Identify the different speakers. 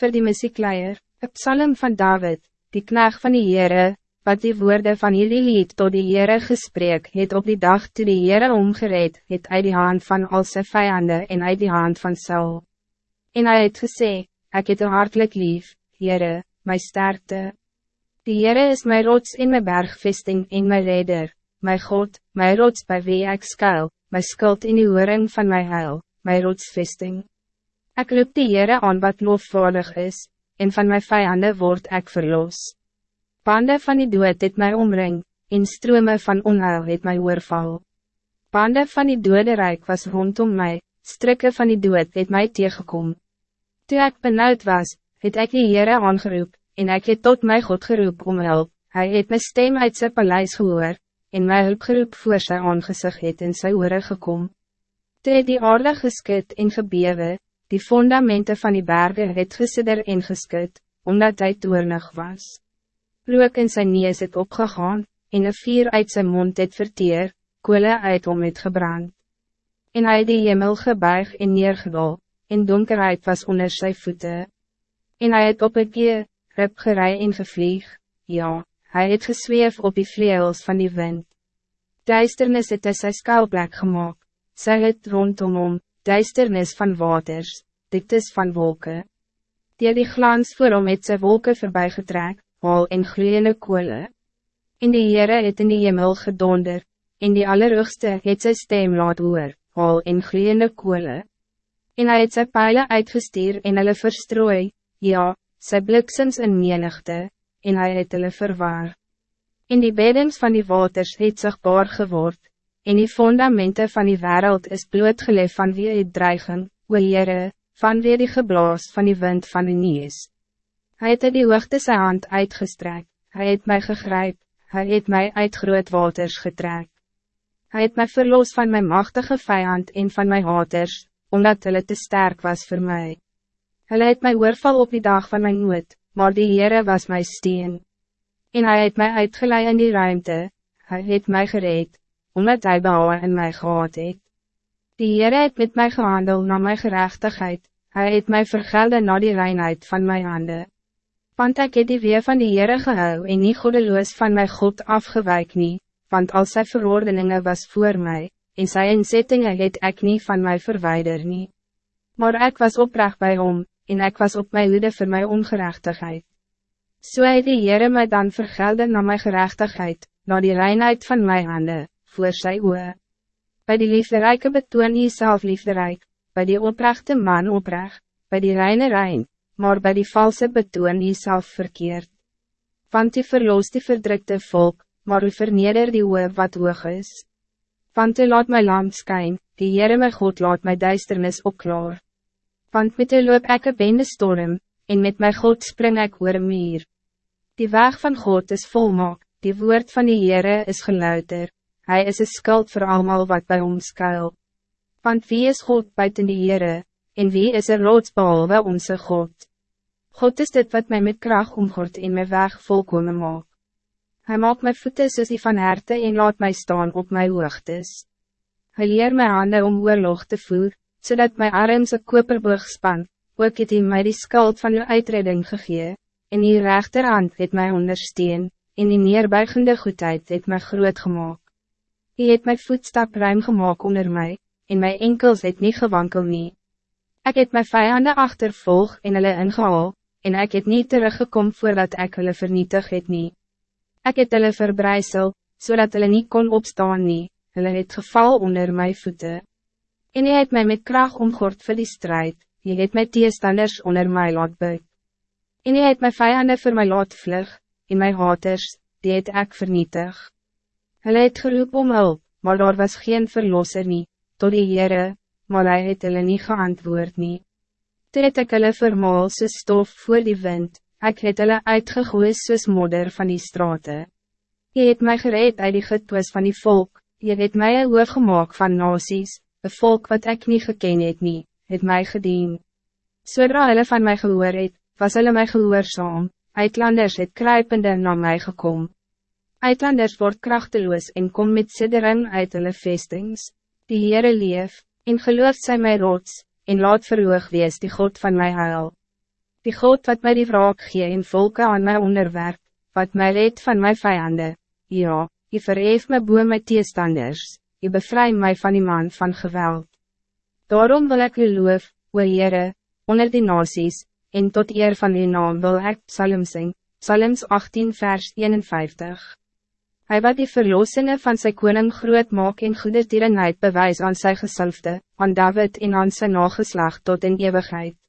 Speaker 1: Voor die muziekleier, een psalm van David, die knaag van die Heere, wat die woorden van jullie lied tot die Heere gesprek het op die dag toe die Heere omgereed het uit die hand van al sy vijanden en uit die hand van Saul. En hij het gesê, ek het een hartelijk lief, Heere, my sterkte. Die Heere is mijn rots in mijn bergvesting en mijn redder, mijn God, mijn rots bij wie ik skuil, mijn skuld in die horing van mijn heil, mijn rotsvesting. Ik roep die Heere aan wat lofwaardig is, en van mijn vijanden word ik verlos. Bande van die dood het mij omring, en strome van onheil het mij oorval. Bande van die dode rijk was rondom mij, strikke van die dood het mij tegengekom. Toen ik benauwd was, het ik die Heere aangeroep, en ik het tot mij God geroep om hulp. Hij het mijn stem uit zijn paleis gehoor, en my hulpgeroep voor sy aangezicht het in sy oore gekom. Toe het die aarde geskut en gebewe, die fundamenten van die bergen het gesidder en geskut, omdat hij toernig was. Rook in sy neus het opgegaan, en een vier uit zijn mond het verteer, koele uit om het gebrand. En hij die hemel gebuig en neergedal, en donkerheid was onder zijn voeten. En hij het op een keer, rip gerei en gevlieg, ja, Hij het gesweef op die vleels van die wind. Duisternis het is sy skuilplek gemaakt. Sy het rondom hom, duisternis van waters, diktes van wolken. Die die glans voor hom het sy wolken voorbij getrek, al in gloeiende koele. In die Heere het in die hemel gedonder, in die allerhoogste het sy stem laat hoor, al in gloeiende koele. En hy het sy pijlen uitgestuur en hulle verstrooi, ja, sy bliksems in menigte, en hij het hulle verwaar. In die beddings van die waters het sigbaar geword, en die fundamenten van die wereld is blootgeleef van wie het dreiging, o Heere, van wie die geblaas van die wind van die nieuws. Hij het die hoogte sy hand uitgestrek, hij het mij gegryp, hij het mij uit groot waters getrek. Hij het mij verloos van mijn machtige vijand en van mijn haters, omdat hulle te sterk was voor mij. Hij het mij oorval op die dag van mijn nood, maar die Heere was mijn steen. En hij het mij uitgeleid in die ruimte, hij het mij gereed, omdat hij bouwen in mij gehad het. Die Heere het met mij gehandeld naar mijn gerechtigheid, hij het mij vergelde naar die reinheid van mijn handen. Want ik het die weer van die Heere gehou en nie goedeloos van mijn God afgewijk nie, want al sy verordeningen was voor mij, en sy inzettingen het ek nie van mij verwijder nie. Maar ik was oprecht bij hom, en ik was op mijn hoede voor mijn ongerechtigheid. Zo so het die Heere my dan vergelde naar mijn gerechtigheid, naar die reinheid van mijn handen, voor sy oe. Bij die liefderijke betoon jy self liefderijk, bij die oprechte man oprecht, bij die reine rein, maar bij die valse betoon jy self verkeerd. Want die verloos die verdrukte volk, maar u verneder die oe wat hoog is. Want u laat my lamp skyn, die Heere my God laat my duisternis opklaar want met u loop ek een bende storm, en met mijn God spring ek oor meer. Die weg van God is volmaak, die woord van die Heere is geluider, hij is een skuld voor allemaal wat bij ons skuil. Want wie is God buiten die Heere, en wie is er rotsbehalwe onze God? God is dit wat mij met kracht omgort in mijn weg volkomen maak. Hij maakt mijn voeten soos die van herte en laat mij staan op mijn hoogtes. Hij leer mijn handen om oorlog te voeren zodat mijn arms een koperboog span, ook het hy my die skuld van uw uitredding gegee, en die rechterhand het mij ondersteun, en die neerbuigende goedheid het mij groot gemaakt. Hy het my voetstap ruim gemaakt onder mij, en mijn enkels het niet gewankel nie. Ek het my vijanden achtervolg en hulle ingehaal, en ek het niet teruggekom voordat ek hulle vernietig het nie. Ek het hulle verbreisel, zodat hulle niet kon opstaan nie, hulle het geval onder mijn voeten. En jy het mij met kracht omgord vir die strijd, jy het my teestanders onder my laat buik. En jy het my vijanden voor my laat vlug, en my haters, die het ek vernietig. Hulle het geroep om hulp, maar daar was geen verlosser nie, tot die Heere, maar hy het hulle nie geantwoord nie. Toe het ek hulle vermaal soos stof voor die wind, ek het hulle uitgegoos soos modder van die straten. Jy het my gereed uit die getwis van die volk, jy het my een hoof gemaakt van nasies, een volk wat ik niet geken het nie, het mij gedien. Zodra hulle van mij gehoor het, was hulle my gehoorzaam, uitlanders het kruipende na mij gekom. Uitlanders word krachteloos en kom met siddering uit hulle vestings, die Heere leef, en geloof sy my rots, en laat verhoog wees die God van my huil. Die God wat mij die wraak gee en volke aan mij onderwerp, wat mij reed van mijn vijanden, ja, je verheef me boe met teestanders, je bevrijdt mij van die man van geweld. Daarom wil ik u loof, o Heere, onder die nasies, en tot eer van uw naam wil ik psalm sing, psalms 18 vers 51. Hij wat die verlossingen van zijn koning groot maak en goede tierenheid bewys aan zijn gesalfde, aan David en aan zijn nageslag tot in eeuwigheid.